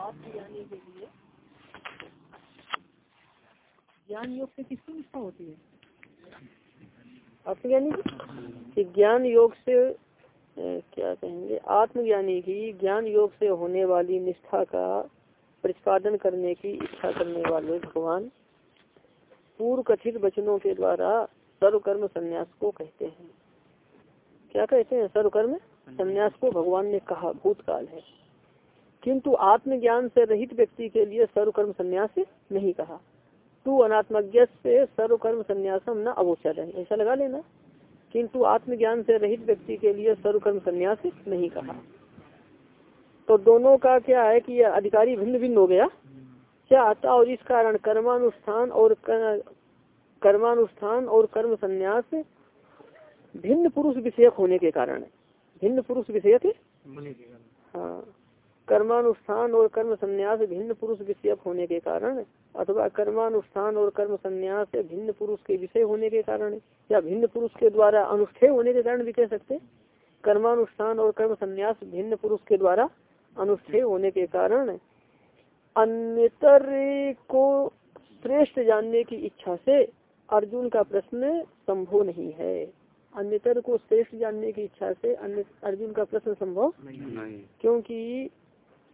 आत्मज्ञानी के लिए। ज्ञान योग से किसकी निष्ठा होती है? ज्ञान योग से क्या कहेंगे? आत्मज्ञानी की ज्ञान योग से होने वाली निष्ठा का प्रतिपादन करने की इच्छा करने वाले भगवान पूर्व कथित वचनों के द्वारा सर्वकर्म संन्यास को कहते हैं। क्या कहते हैं? सर्वकर्म? संन्यास को भगवान ने कहा, भूतकाल है। किंतु आत्मज्ञान से रहित व्यक्ति के लिए सर्वकर्म संन्यास नहीं कहा। तू अनात्मज्ञ से सर्वकर्म संन्यासम न अवोचर है ऐसा लगा लेना। किंतु आत्मज्ञान से रहित व्यक्ति के लिए सर्वकर्म संन्यास नहीं कहा। तो दोनों का क्या है कि अधिकारी भिन्न भिन्न हो गया? क्या आता और इस कारण कर्मानुष्ठान और कर्मानुष्ठान और कर्म संन्यास भिन्न पुरुष विषयक होने के कारण भिन्न पुरुष विषयक हाँ। कर्मानुष्ठान और कर्म संन्यास भिन्न पुरुष विषयक होने के कारण अथवा कर्मानुष्ठान और कर्म संन्यास भिन्न पुरुष के विषय होने के कारण या भिन्न पुरुष के द्वारा अनुष्ठेय होने के कारण भी कह सकते कर्मानुष्ठान और कर्म संन्यास भिन्न पुरुष के द्वारा अनुष्ठेय होने के कारण अन्यतर को श्रेष्ठ जानने की इच्छा से अर्जुन का प्रश्न संभव नहीं है। अन्यतर को श्रेष्ठ जानने की इच्छा से अन्य अर्जुन का प्रश्न संभव नहीं। क्योंकि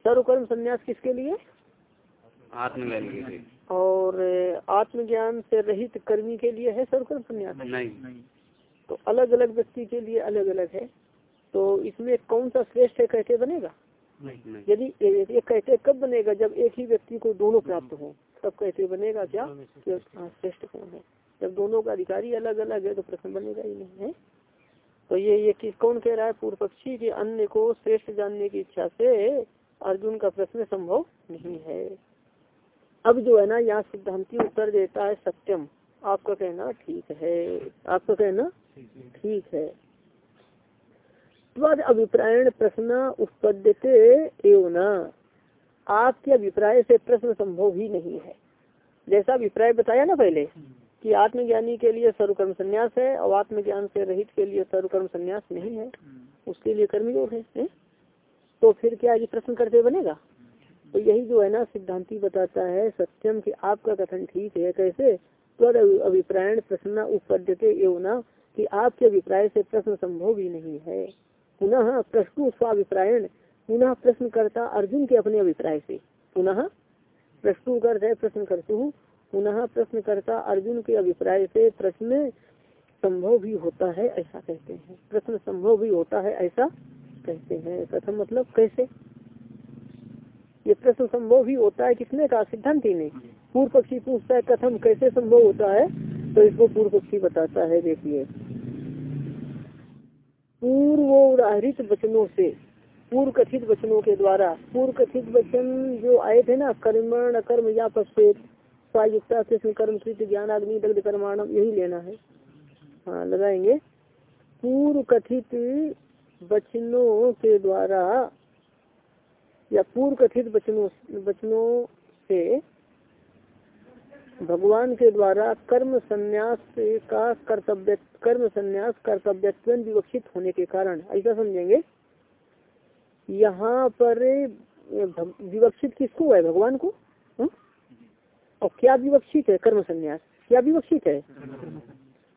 सर्वकर्म संन्यास किसके लिए? आत्मज्ञान के लिए। और आत्मज्ञान से रहित कर्मी के लिए है सर्वकर्म संन्यास नहीं। तो अलग अलग व्यक्ति के लिए अलग अलग है। तो इसमें कौन सा श्रेष्ठ है कहते बनेगा? यदि एक कहते कब बनेगा? जब एक ही व्यक्ति को दोनों प्राप्त हो। तब कहते बनेगा क्या? हाँ श्रेष्ठ कौन है? जब दोनों का अधिकारी अलग अलग है तो प्रश्न बनेगा ही नहीं है? तो ये ये किस कौन कह रहा है? पूर्व पक्षी के अन्य को श्रेष्ठ जानने की इच्छा से अर्जुन का प्रश्न संभव नहीं है। अब जो है ना यहाँ सिद्धांति उत्तर देता है सत्यम। आपका कहना ठीक है। आपका कहना ठीक है। तद अभिप्रायण प्रश्न उत्पद्यते एवं न। आपके अभिप्राय से प्रश्न संभव ही नहीं है। जैसा अभिप्राय बताया ना पहले कि आत्मज्ञानी के लिए सर्वकर्म संन्यास है और आत्मज्ञान से रहित के लिए सर्वकर्म संन्यास नहीं है उसके लिए कर्मयोग है, है? तो फिर क्या ये प्रश्न करते बनेगा? तो यही जो है ना, सिद्धांति बताता है सत्यम कि आपका कथन ठीक है, कैसे? त्वर अभिप्रायण प्रश्न उपद्यते न, कि आपके अभिप्राय से प्रश्न संभव ही नहीं है। पुनः प्रश्न स्वाभिप्रायण, पुनः प्रश्न करता अर्जुन के अपने अभिप्राय से। पुनः प्रश्न कर प्रश्न करते हूँ, पुनः प्रश्न करता अर्जुन के अभिप्राय से प्रश्न संभव भी होता है, ऐसा कहते हैं। प्रश्न संभव भी होता है, ऐसा कहते हैं कथम मतलब कैसे? ये प्रश्न संभव भी होता है किसने कहा? सिद्धांति ने। पूर्व पक्षी पूछता है कथम कैसे संभव होता है? तो इसको पूर्व पक्षी बताता है, देखिए। पूर्व उदाहरित वचनों से पूर्व कथित वचनों के द्वारा पूर्व कथित वचन जो आए थे ना, कर्मण, अकर्म या पश्चेत स्वायुक्ता कृष्ण, कर्म कृत ज्ञान, अग्नि, दग्ध, कर्माणम, यही लेना है। हाँ लगाएँगे। पूर्व कथित वचनों के द्वारा या पूर्व कथित वचनों वचनों से भगवान के द्वारा कर्म संन्यास का कर्तव्य कर्म संन्यास कर्तव्य विवक्षित होने के कारण ऐसा समझेंगे? यहाँ पर विवक्षित किसको है? भगवान को? हुँ? और क्या विवक्षित है कर्म संन्यास? क्या विवक्षित है?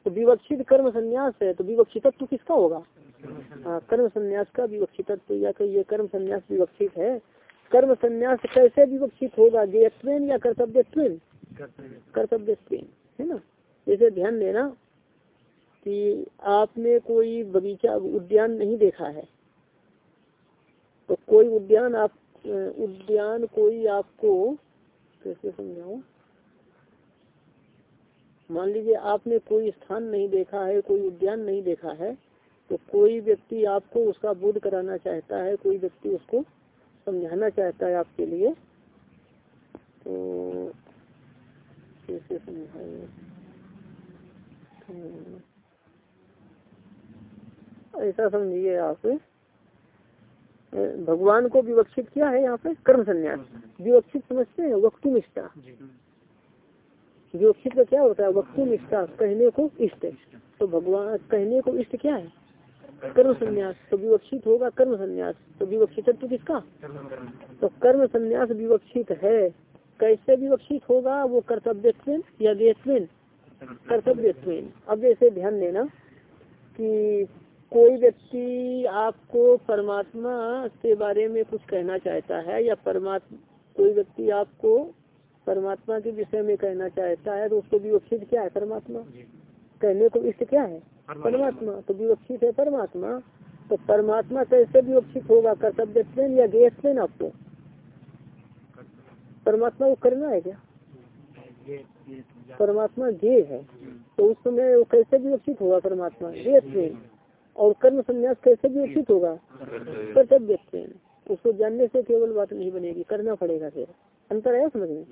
तो विवक्षित कर्म संन्यास है तो विवक्षितत्व किसका होगा? हाँ कर्म संन्यास का विवक्षितत्व या ये कर्म संन्यास विवक्षित है। कर्म संन्यास कैसे विवक्षित होगा? जयत्वेन या कर्तव्यत्वेन? कर्तव्य है ना? जैसे ध्यान देना कि आपने कोई बगीचा, उद्यान नहीं देखा है। तो कोई उद्यान आप, उद्यान कोई आपको, कैसे समझाऊ? मान लीजिए आपने कोई स्थान नहीं देखा है, कोई उद्यान नहीं देखा है तो कोई व्यक्ति आपको उसका बोध कराना चाहता है, कोई व्यक्ति उसको समझाना चाहता है आपके लिए तो कैसे समझाइए। ऐसा समझिए आप। भगवान को विवक्षित किया है यहाँ पे? कर्म संन्यास। विवक्षित समझते हैं वक्तु निष्ठा विवक्षित का क्या होता है? वक्तु निष्ठा कहने को इष्ट। तो भगवान, कहने को इष्ट क्या है? कर्म संन्यास तो विवक्षित होगा कर्म संन्यास तो विवक्षित तो किसका? तो कर्म संन्यास विवक्षित है। कैसे विवक्षित होगा? वो कर्तव्य या देशविन कर्तव्य अब जैसे ध्यान देना कि कोई व्यक्ति आपको परमात्मा के बारे में कुछ कहना चाहता है या परमात्मा कोई व्यक्ति आपको परमात्मा के विषय में कहना चाहता है तो उसको विवक्षित क्या है परमात्मा? कहने को इष्ट क्या है? परमात्मा। तो विवक्षित है परमात्मा तो परमात्मा कैसे विवक्षित होगा, कर्तव्य या गेय आपको परमात्मा को करना है क्या? परमात्मा गे है तो उस समय वो कैसे विवक्षित होगा परमात्मा? गे और कर्म संन्यास कैसे विवक्षित होगा? कर्तव्य उसको जानने से केवल बात नहीं बनेगी, करना पड़ेगा फिर। अंतर है समझ में?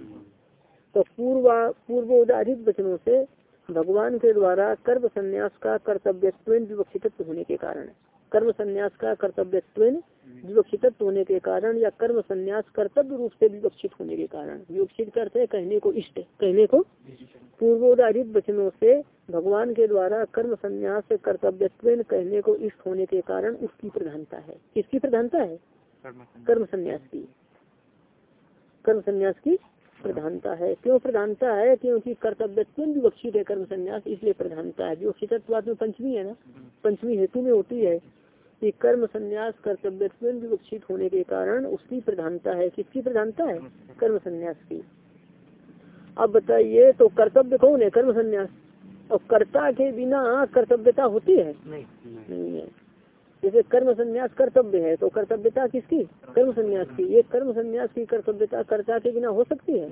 तो पूर्व पूर्व उदाहरित वचनों से भगवान के द्वारा कर्म संन्यास का कर्तव्य विवक्षित होने के कारण कर्म संन्यास का कर्तव्य विवक्षित होने के कारण या कर्म संन्यास कर्तव्य रूप से विवक्षित होने के कारण। विवक्षित करते कहने को इष्ट कहने को पूर्वोदारित वचनों से भगवान के द्वारा कर्म संन्यास कर्तव्य कहने को इष्ट होने के कारण उसकी प्रधानता है। किसकी प्रधानता है? कर्म संन्यास की। कर्म संन्यास की प्रधानता है। क्यों प्रधानता है? क्योंकि कर्तव्य विवक्षित है कर्म संन्यास इसलिए प्रधानता है। विवक्षित में पंचमी है ना पंचमी हेतु में होती है कि कर्म संन्यास कर्तव्य विवक्षित होने के कारण उसकी प्रधानता है। किसकी प्रधानता है? कर्म संन्यास की। अब बताइए तो कर्तव्य कौन है? कर्म संन्यास। और कर्ता के बिना कर्तव्यता होती है? नहीं, नहीं है। जैसे कर्म संन्यास कर्तव्य है तो कर्तव्यता किसकी? कर्म संन्यास की। ये कर्म संन्यास की कर्तव्यता कर्ता के बिना हो सकती है।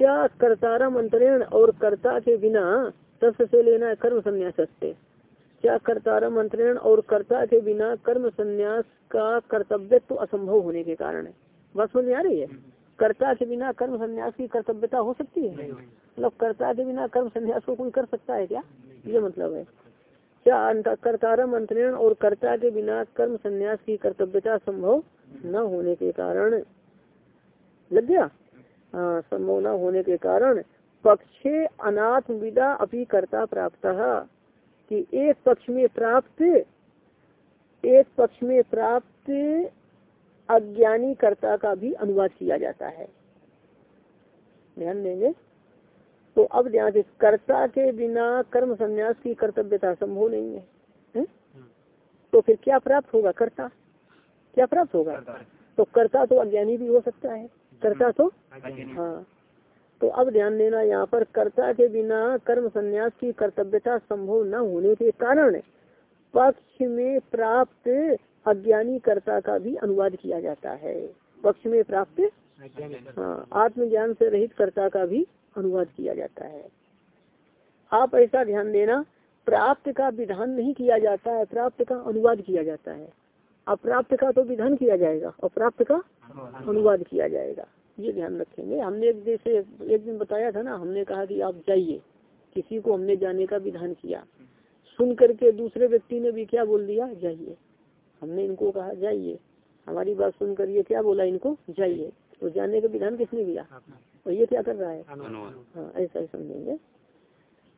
क्या कर्तारम मंत्रण और कर्ता के बिना तस्व से लेना है कर्म संन्यास क्या कर्तारम मंत्रण और कर्ता के बिना कर्म संन्यास का कर्तव्य तो असंभव होने के कारण है? बात समझ में आ रही है? कर्ता के बिना कर्म संन्यास की कर्तव्यता हो सकती है? मतलब कर्ता के बिना कर्म संन्यास को कोई कर सकता है क्या? ये मतलब है। क्या कर्तारा मंत्रण और कर्ता के बिना कर्म संन्यास की कर्तव्यता संभव न होने के कारण। लग गया? हाँ संभव न होने के कारण। पक्षे अनाथ विदा अपनी कर्ता प्राप्त कि एक पक्ष में प्राप्त, एक पक्ष में प्राप्त अज्ञानी कर्ता का भी अनुवाद किया जाता है। ध्यान देंगे। तो अब ध्यान से कर्ता के बिना कर्म संन्यास की कर्तव्यता संभव नहीं है, है? तो फिर क्या प्राप्त होगा कर्ता? क्या प्राप्त होगा? तो कर्ता तो अज्ञानी भी हो सकता है। कर्ता तो? हाँ। तो अब ध्यान देना यहाँ पर कर्ता के बिना कर्म संन्यास की कर्तव्यता संभव न होने के कारण पक्ष में प्राप्त अज्ञानी कर्ता का भी अनुवाद किया जाता है। पक्ष में प्राप्त? हाँ आत्मज्ञान से रहित कर्ता का भी अनुवाद किया जाता है। आप ऐसा ध्यान देना, प्राप्त का विधान नहीं किया जाता है, प्राप्त का अनुवाद किया जाता है। अप्राप्त का तो विधान किया जाएगा और प्राप्त का अनुवाद किया जाएगा। ये ध्यान रखेंगे। हमने जैसे एक दिन बताया था ना, हमने कहा कि आप जाइए, किसी को हमने जाने का विधान किया। सुन करके दूसरे व्यक्ति ने भी क्या बोल दिया? जाइए। हमने इनको कहा, जाइए। हमारी बात सुन कर ये क्या बोला इनको? जाइए। तो जाने का विधान किसने किया और ये क्या कर रहा है? हाँ ऐसा ही समझेंगे।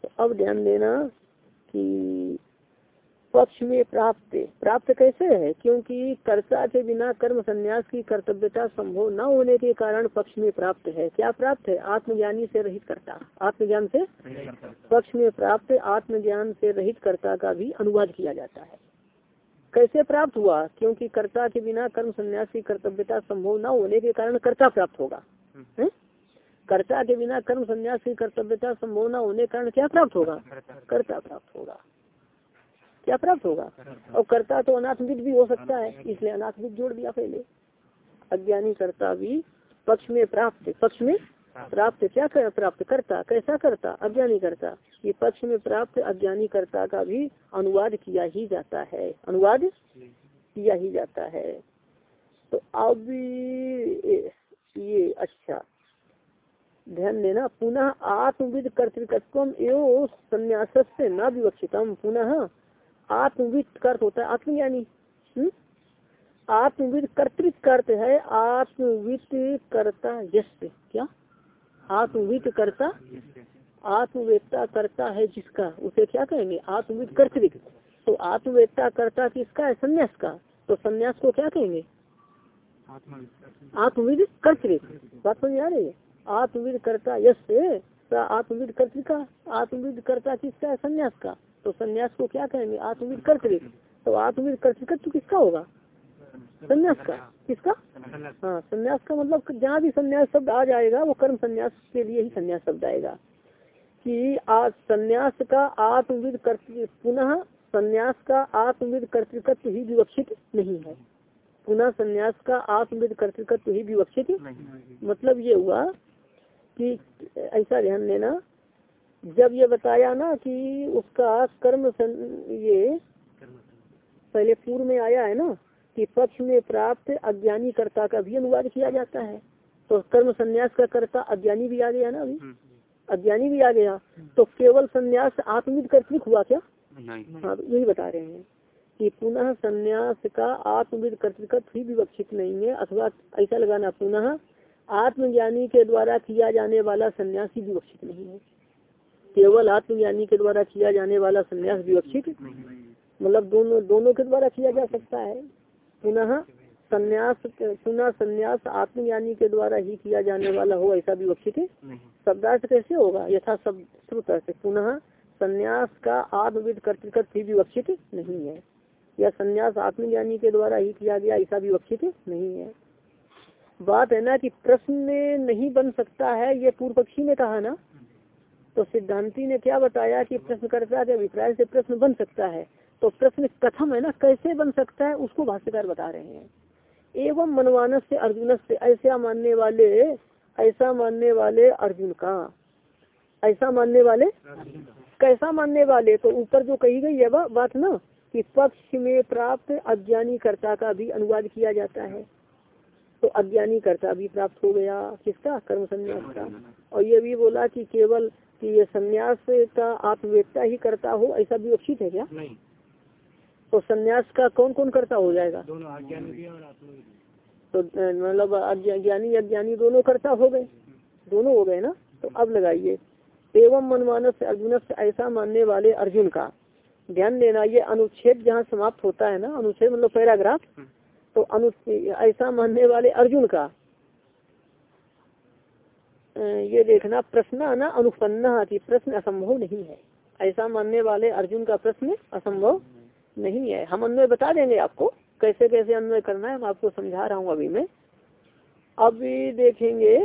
तो अब ध्यान देना कि पक्ष में प्राप्त प्राप्त कैसे है? क्योंकि कर्ता के बिना कर्म संन्यास की कर्तव्यता संभव न होने के कारण पक्ष में प्राप्त है। क्या प्राप्त है? आत्मज्ञानी से रहित कर्ता। आत्मज्ञान से? पक्ष में प्राप्त आत्मज्ञान से रहित कर्ता का भी अनुवाद किया जाता है। कैसे प्राप्त हुआ? क्योंकि कर्ता के बिना कर्म संन्यास की कर्तव्यता संभव न होने के कारण कर्ता प्राप्त होगा। हम्म। कर्ता के बिना कर्म संन्यास की कर्तव्यता संभव न होने कारण क्या प्राप्त होगा? कर्ता प्राप्त होगा। क्या प्राप्त होगा? और कर्ता तो अनाथविद भी हो सकता है इसलिए अनाथविद जोड़ दिया पहले। अज्ञानी कर्ता भी पक्ष में प्राप्त पक्ष में प्राप्त क्या कर, प्राप्त करता कैसा करता? अज्ञानी करता। ये पक्ष में प्राप्त अज्ञानी कर्ता का भी अनुवाद किया ही जाता है। अनुवाद किया ही जाता है। तो अब ये अच्छा। ध्यान देना पुनः आत्मविद कर्तृकत्व एवं संन्यास से न विवक्षितम पुनः आत्मविद कर्त होता है आत्मज्ञानी। हम्म? आत्मविद कर्तृत कर्त है आत्मविद कर्ता यश क्या? आत्मविद कर्ता आत्मवेदता करता है जिसका उसे क्या कहेंगे? आत्मविद कर्तृक तो आत्मवेदता करता किसका है? संन्यास का। तो संन्यास को क्या कहेंगे? आत्मविद कर्तृक बात समझ आ रही है? आत्मविद कर्ता यश से आत्मविद कर्तिका आत्मविद कर्ता किसका है? संन्यास का। तो संन्यास को क्या कहेंगे? आत्मविद कर्तृक तो आत्मविद कर्तृकत्व किसका होगा? संन्यास का। किसका? हाँ संन्यास का मतलब जहाँ भी संन्यास शब्द आ जाएगा वो कर्म संन्यास के लिए ही संन्यास शब्द आएगा। कि आज संन्यास का आत्मविद कर्तृ पुनः संन्यास का आत्मविद कर्तृकत्व ही विवक्षित नहीं है। पुनः संन्यास का आत्मविद कर्तृकत्व ही विवक्षित मतलब ये हुआ कि ऐसा ध्यान देना जब ये बताया ना कि उसका कर्म सं, ये पहले पूर्व में आया है ना कि पक्ष में प्राप्त अज्ञानी कर्ता का भी अनुवाद किया जाता है। तो कर्म संन्यास का कर्ता अज्ञानी भी आ गया ना अभी? अज्ञानी भी आ गया। तो केवल संन्यास आत्मिक कर्तृक हुआ क्या? हाँ यही बता रहे हैं कि पुनः संन्यास का आत्मविद कर्तृकत्व ही विवक्षित नहीं है अथवा ऐसा लगाना पुनः आत्मज्ञानी के द्वारा किया जाने वाला संन्यास विवक्षित नहीं है। केवल आत्मज्ञानी के द्वारा किया जाने वाला सन्यास विवक्षित मतलब दोनों दोनों के द्वारा किया जा सकता है। पुनः संन्यास पुनः संन्यास आत्मज्ञानी के द्वारा ही किया जाने वाला हो ऐसा विवक्षित शब्दार्थ कैसे होगा? यथा शब्द, श्रुत पुनः संन्यास का आत्मविद कर्तृकत्व ही विवक्षित नहीं है। या संन्यास आत्मज्ञानी के द्वारा ही किया गया ऐसा विवक्षित नहीं है। बात है ना कि प्रश्न नहीं बन सकता है, ये पूर्व पक्षी ने कहा ना। तो सिद्धांति ने क्या बताया कि प्रश्नकर्ता के अभिप्राय से प्रश्न बन सकता है। तो प्रश्न कथम है ना, कैसे बन सकता है, उसको भाष्यकार बता रहे हैं। एवं मनवानस से अर्जुन से, ऐसा मानने वाले, ऐसा मानने वाले अर्जुन का। ऐसा मानने वाले? कैसा मानने वाले? तो ऊपर जो कही गई है वह बात ना, कि पक्ष में प्राप्त अज्ञानी कर्ता का भी अनुवाद किया जाता है। तो अज्ञानी कर्ता। भी प्राप्त हो गया किसका? कर्म संन्यास का। और ये भी बोला कि केवल कि ये संन्यास का आत्मवेदता ही करता हो ऐसा भी उचित है क्या? नहीं। तो संन्यास का कौन कौन करता हो जाएगा? दोनों तो मतलब अज्ञा- ज्ञानी अज्ञानी दोनों करता हो गए। दोनों हो गए ना? तो अब लगाइए। एवं मनमानस से अर्जुन से ऐसा मानने वाले अर्जुन का। ध्यान देना ये अनुच्छेद जहाँ समाप्त होता है ना? अनुच्छेद मतलब पैराग्राफ? तो अनु ऐसा मानने वाले अर्जुन का ये देखना प्रश्न ना अनुपन्न की प्रश्न असंभव नहीं है। ऐसा मानने वाले अर्जुन का प्रश्न असंभव नहीं है। हम अन्वय बता देंगे आपको, कैसे कैसे अन्वय करना है मैं आपको समझा रहा हूँ अभी मैं। अभी देखेंगे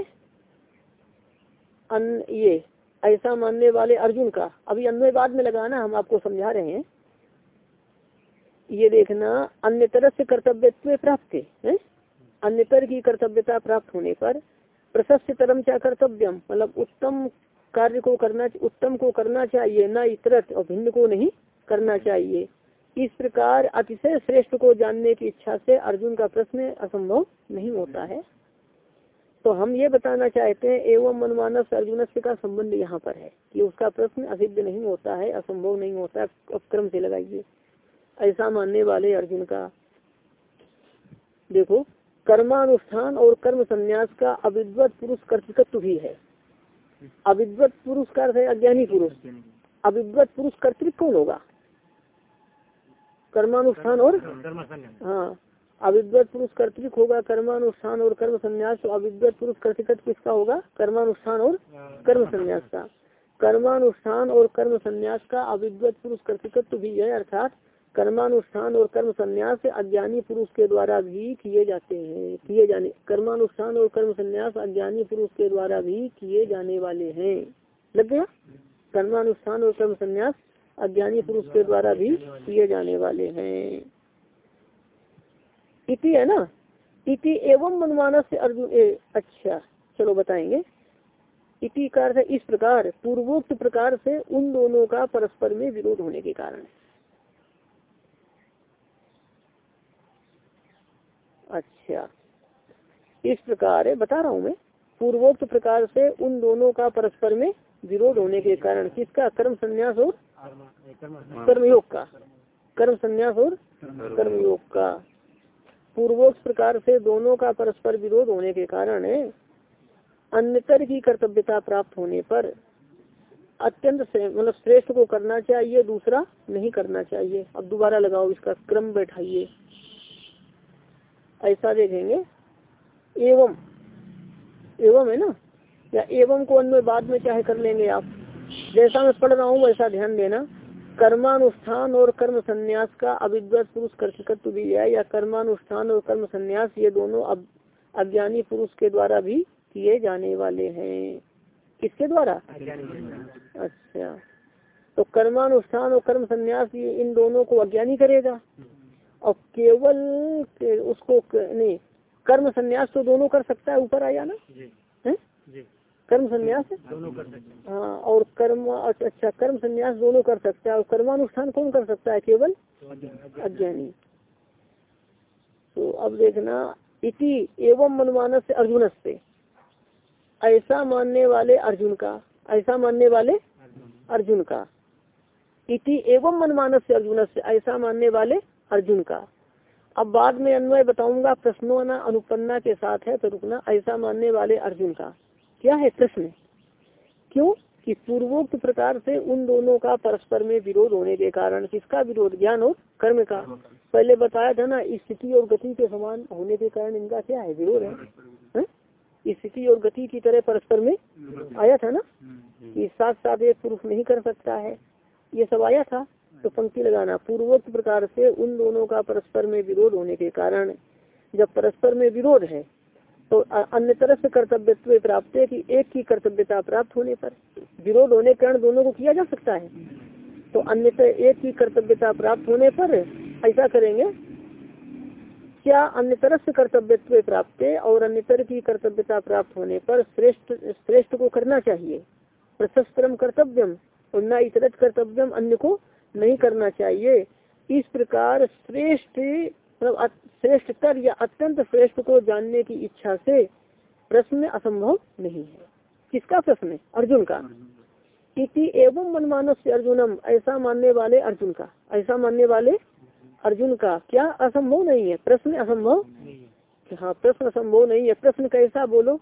अन, ये, ऐसा मानने वाले अर्जुन का। अभी अन्वय बाद में लगाना, हम आपको समझा रहे हैं। ये देखना अन्य तरह से कर्तव्य प्राप्त है अन्यतर की कर्तव्यता प्राप्त होने पर प्रशस्त तरम क्या कर्तव्यम मतलब उत्तम कार्य को करना, उत्तम को करना चाहिए, न इतरत और भिन्न को नहीं करना चाहिए। इस प्रकार अतिशय श्रेष्ठ को जानने की इच्छा से अर्जुन का प्रश्न असंभव नहीं होता है। तो हम ये बताना चाहते हैं, एवं मनमानस अर्जुन का संबंध यहाँ पर है कि उसका प्रश्न असिद्ध नहीं होता है, असंभव नहीं होता है क्रम से लगाइए। ऐसा मानने वाले अर्जुन का। देखो, कर्मानुष्ठान और कर्म संन्यास का अविद्वत पुरुष कर्तृत्व भी है। अविद्वत पुरुष का अर्थ है अज्ञानी पुरुष। अविद्वत पुरुष कर्तृत्व कौन होगा? कर्मानुष्ठान और? हाँ अविद्वत पुरुष कर्तृक होगा, कर्मानुष्ठान और कर्म संन्यास। तो अविद्वत पुरुष कर्तृकत्व किसका होगा? कर्मानुष्ठान और कर्म संन्यास का। कर्मानुष्ठान और कर्म संन्यास का अविद्वत पुरुष कर्तृकत्व भी है, अर्थात कर्मानुष्ठान और कर्म संन्यास अज्ञानी पुरुष के द्वारा भी किए जाते हैं किए जाने कर्मानुष्ठान और कर्म संन्यास अज्ञानी पुरुष के द्वारा भी किए जाने वाले हैं। लग गया? कर्मानुष्ठान और कर्म संन्यास अज्ञानी पुरुष के द्वारा भी किए जाने वाले हैं। इति है ना? इति एवं मनमानस से अर्जुन ए, अच्छा चलो बताएँगे। इति का अर्थ है इस प्रकार पूर्वोक्त प्रकार से उन दोनों का परस्पर में विरोध होने के कारण। अच्छा इस प्रकार है, बता रहा हूँ मैं, पूर्वोक्त प्रकार से उन दोनों का परस्पर में विरोध होने के कारण किसका? कर्म संन्यास और कर्मयोग का। कर्म संन्यास और कर्मयोग का। पूर्वोक्त प्रकार से दोनों का परस्पर विरोध होने के कारण है, अन्यतर की कर्तव्यता प्राप्त होने पर अत्यंत मतलब श्रेष्ठ को करना चाहिए, दूसरा नहीं करना चाहिए। अब दोबारा लगाओ इसका, क्रम बैठाइए। ऐसा देखेंगे एवं। एवं है ना? या एवं को अन्वय बाद में चाहे कर लेंगे आप। जैसा मैं पढ़ रहा हूँ, वैसा ध्यान देना। कर्मानुष्ठान और कर्म संन्यास का अविद्वत पुरुष कर्तृत्व भी है, या कर्मानुष्ठान और कर्म संन्यास ये दोनों अब अज्ञानी पुरुष के द्वारा भी किए जाने वाले हैं। किसके द्वारा? अच्छा। तो कर्मानुष्ठान और कर्म संन्यास ये इन दोनों को अज्ञानी करेगा। और केवल के- उसको नहीं कर्म संन्यास तो दोनों कर सकता है ऊपर आया ना जी। है? जी। कर्म संन्यास दोनों कर सकते हैं। हाँ और कर्म अच्छा कर्म संन्यास दोनों कर सकता है और कर्मानुष्ठान कौन कर सकता है केवल? अज्ञानी। तो अब देखना इति एवं मनमानस से अर्जुन से ऐसा मानने वाले अर्जुन का ऐसा मानने वाले अर्जुन। का। इति एवं मनमानस से अर्जुन से ऐसा मानने वाले अर्जुन का। अब बाद में अन्वय बताऊँगा प्रश्नों न अनुपन्ना के साथ है तो रुकना ऐसा मानने वाले अर्जुन का। क्या है प्रश्न? क्यों? कि पूर्वोक्त प्रकार से उन दोनों का परस्पर में विरोध होने के कारण किसका विरोध? ज्ञान और कर्म का। पहले बताया था ना स्थिति और गति के समान होने के कारण इनका क्या है? विरोध है, है? स्थिति और गति की तरह परस्पर में आया था ना? कि साथ साथ एक पुरुष नहीं कर सकता है। ये सब आया था। तो पंक्ति लगाना। पूर्वोक्त प्रकार से उन दोनों का परस्पर में विरोध होने के कारण जब परस्पर में विरोध है तो अन्य तरफ़ से कर्तव्यत्व प्राप्त है कि एक की कर्तव्यता प्राप्त होने पर विरोध होने के कारण दोनों को किया जा सकता है। तो अन्य एक की कर्तव्यता प्राप्त होने पर ऐसा करेंगे, क्या अन्य तरफ़ से कर्तव्यत्व प्राप्त और अन्यतर की कर्तव्यता प्राप्त होने पर श्रेष्ठ श्रेष्ठ को करना चाहिए? प्रशस्तरम कर्तव्यम और न इतरत कर्तव्यम अन्य को नहीं करना चाहिए। इस प्रकार श्रेष्ठ मतलब श्रेष्ठतर या अत्यंत श्रेष्ठ को जानने की इच्छा से प्रश्न असंभव नहीं है। किसका प्रश्न है? अर्जुन का। इति एवं मनमानस से अर्जुनम ऐसा मानने वाले अर्जुन का। ऐसा मानने वाले अर्जुन का। क्या असंभव नहीं है? प्रश्न असंभव है। प्रश्न असंभव नहीं है। प्रश्न कैसा बोलो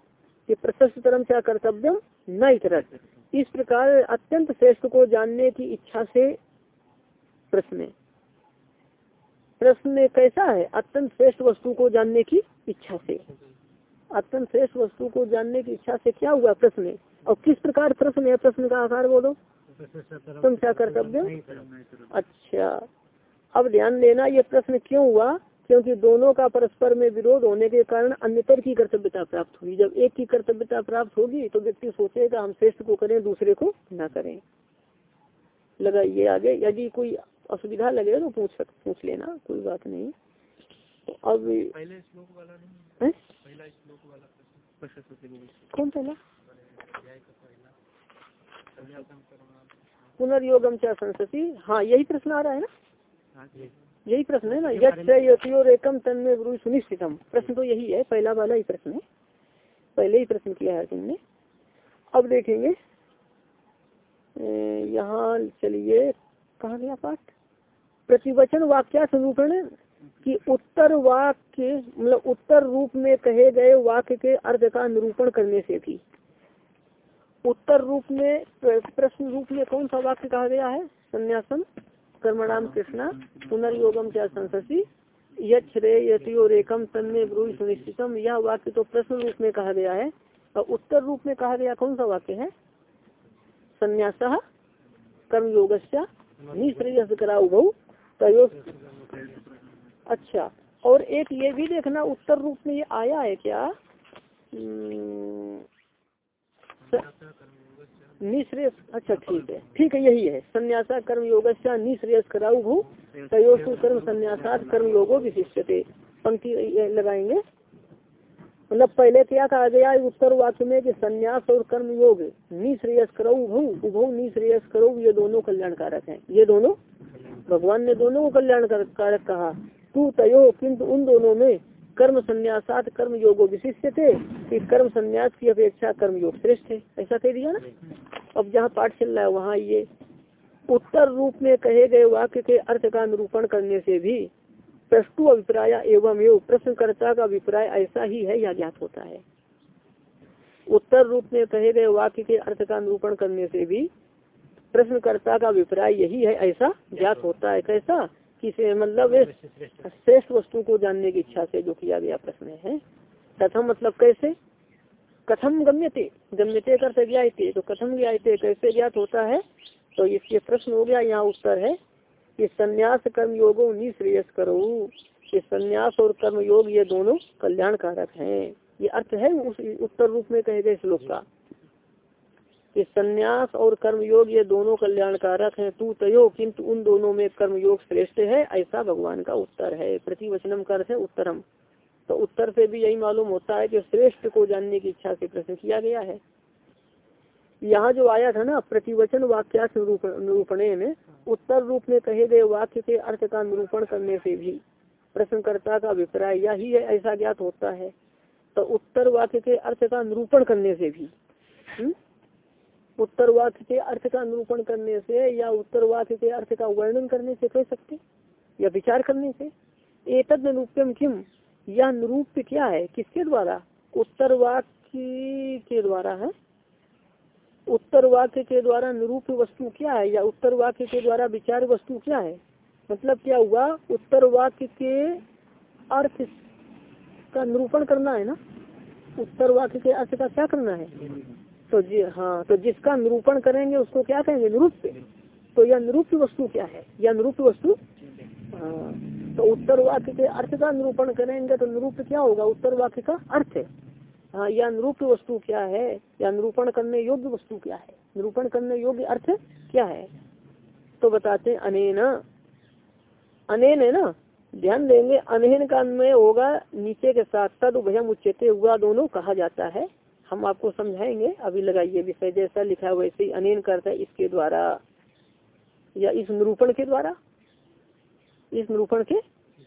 कि प्रशस्त तरम क्या कर्तव्यम न इतरत इस प्रकार अत्यंत श्रेष्ठ को जानने की इच्छा से प्रश्न। प्रश्न कैसा है? अत्यंत श्रेष्ठ वस्तु को जानने की इच्छा से। अत्यंत श्रेष्ठ वस्तु को जानने की इच्छा से क्या हुआ प्रश्न? और किस प्रकार प्रश्न है? प्रश्न का आकार बोलो। तुम क्या कर्तव्य? अच्छा। अब ध्यान देना, ये प्रश्न क्यों हुआ? क्योंकि दोनों का परस्पर में विरोध होने के कारण अन्यतर की कर्तव्यता प्राप्त हुई। जब एक की कर्तव्यता प्राप्त होगी तो व्यक्ति सोचेगा, हम श्रेष्ठ को करें, दूसरे को ना करें। लगाइए आगे। यदि कोई असुविधा लगे तो पूछ सक पूछ लेना कोई बात नहीं। तो अब पहले श्लोक वाला नहीं पहला श्लोक वाला कौन पहला? कर्म पुनर्योगम क्या संसति। हाँ यही प्रश्न आ रहा है ना? हाँ यही प्रश्न है ना? यथोर एकम तन में गुरु सुनिश्चितम। प्रश्न तो यही है पहला वाला ही प्रश्न है। पहले ही प्रश्न किया है अर्जुन ने अब देखेंगे। यहाँ चलिए। कहाँ गया पाठ? प्रतिवचन वाक्या स्वरूपण कि उत्तर वाक्य मतलब उत्तर रूप में कहे गए वाक्य के अर्थ का निरूपण करने से भी। उत्तर रूप में, प्रश्न रूप में कौन सा वाक्य कहा गया है? संन्यासम, कर्मणाम कृष्णा, पुनर्योगम क्या संससी एकम तन्मे ब्रू सुनिश्चितम। यह वाक्य तो प्रश्न रूप में कहा गया है। और उत्तर रूप में कहा गया कौन सा वाक्य है? संन्यास कर्म योग निश्रेयस करा उभौ तयो अच्छा और एक ये भी देखना उत्तर रूप में ये आया है क्या? हम्म, निश्रेयस अच्छा ठीक है। ठीक है यही है। संन्यासा कर्म योग निश्रेयस कराऊ भू तयोस्तु कर्म संन्यासात कर्म योगो विशिष्टते पंक्ति लगाएँगे। मतलब पहले क्या कहा गया उत्तर वाक्य में कि संन्यास और कर्म योग निश्रेयस करो, उभो निश्रेयस करो, ये दोनों कल्याणकारक हैं। ये दोनों? भगवान ने दोनों को कल्याण कारक कहा। तू तयो, किंतु उन दोनों में कर्म संन्यासात कर्म योगो विशिष्ट थे कि कर्म संन्यास की अपेक्षा कर्म योग श्रेष्ठ है। ऐसा कह दिया ना? अब जहाँ पाठ चल रहा है, वहाँ ये उत्तर रूप में कहे गए वाक्य के अर्थ का निरूपण करने से भी प्रस्तु अभिप्राय एवं एवं प्रश्नकर्ता का अभिप्राय ऐसा ही है या ज्ञात होता है। उत्तर रूप में कहे गए वाक्य के अर्थ का निरूपण करने से भी प्रश्नकर्ता का अभिप्राय यही है, ऐसा ज्ञात होता है। कैसा? किसे मतलब श्रेष्ठ वस्तु को जानने की इच्छा से जो किया गया प्रश्न है। कथम मतलब कैसे? कथम गम्यते गम्यते कर से ज्ञाते तो कथम ज्ञाते कैसे ज्ञात होता है? तो इसके प्रश्न हो गया, यहाँ उत्तर है कि संन्यास कर्म योगो निश्रेयस करो, कि संन्यास और कर्म योग ये दोनों कल्याण कारक हैं। ये अर्थ है उस उत्तर रूप में कहे गए श्लोक का। कि संन्यास और कर्म योग ये दोनों कल्याण कारक हैं, तू तयो, किंतु उन दोनों में कर्म योग श्रेष्ठ है, ऐसा भगवान का उत्तर है। प्रतिवचनम कर है उत्तरम। तो उत्तर से भी यही मालूम होता है कि श्रेष्ठ को जानने की इच्छा से प्रश्न किया गया है। यहाँ जो आया था ना, प्रतिवचन वाक्या निरूपणे में उत्तर रूप में कहे गए वाक्य के अर्थ का निरूपण करने से भी प्रश्नकर्ता का अभिप्राय यही है, ऐसा ज्ञात होता है। तो उत्तर वाक्य के अर्थ का निरूपण करने से भी हुँ? हम्म? उत्तर वाक्य के अर्थ का निरूपण करने से या उत्तर वाक्य के अर्थ का वर्णन करने से कह सकते या विचार करने से? एतद निरूप्यम किम? यह निरूप्य क्या है? किसके द्वारा? उत्तर वाक्य के द्वारा, है? उत्तर वाक्य के द्वारा निरूप वस्तु क्या है या उत्तर वाक्य के द्वारा विचार वस्तु क्या है? मतलब क्या हुआ? उत्तर वाक्य के अर्थ का निरूपण करना है ना? उत्तर वाक्य के अर्थ का क्या करना है? तो जी हाँ तो जिसका निरूपण करेंगे उसको क्या कहेंगे? निरूप। तो यह निरूप वस्तु क्या है? यह निरूप वस्तु? हाँ तो उत्तर वाक्य के अर्थ का निरूपण करेंगे तो निरूप क्या होगा? उत्तर वाक्य का अर्थ। हाँ यह अनुरूप वस्तु क्या है? या निरूपण करने योग्य वस्तु क्या है? निरूपण करने योग्य अर्थ क्या है? तो बताते हैं, अनेन। अनेन है ना? ध्यान देंगे अनहन का अन्वय होगा नीचे के साथ। तद उभयम उच्चते हुआ दोनों कहा जाता है। हम आपको समझाएँगे, अभी लगाइए विषय। जैसा लिखा है वैसे ही अनेन करता है इसके द्वारा, या इस निरूपण के द्वारा। इस निरूपण के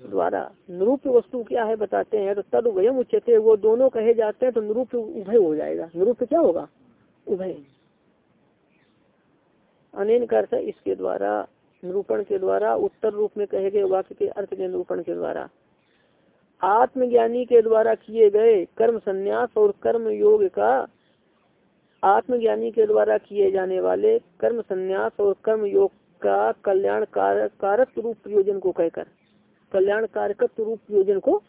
द्वारा। निरूप वस्तु क्या है बताते हैं? तो तद उभयम उच्चते वो दोनों कहे जाते हैं तो निरूप उभय हो जाएगा। निरूप क्या होगा? उभय। अनेन अर्थ इसके द्वारा, निरूपण के द्वारा, उत्तर रूप में कहे गए वाक्य के अर्थ के निरूपण के द्वारा। आत्मज्ञानी के द्वारा किए गए कर्म संन्यास और कर्म योग का, आत्मज्ञानी के द्वारा किए जाने वाले कर्म संन्यास और कर्म योग का कल्याण कारक रूप प्रयोजन को कहकर। कल्याण कारकत्व रूप प्रयोजन को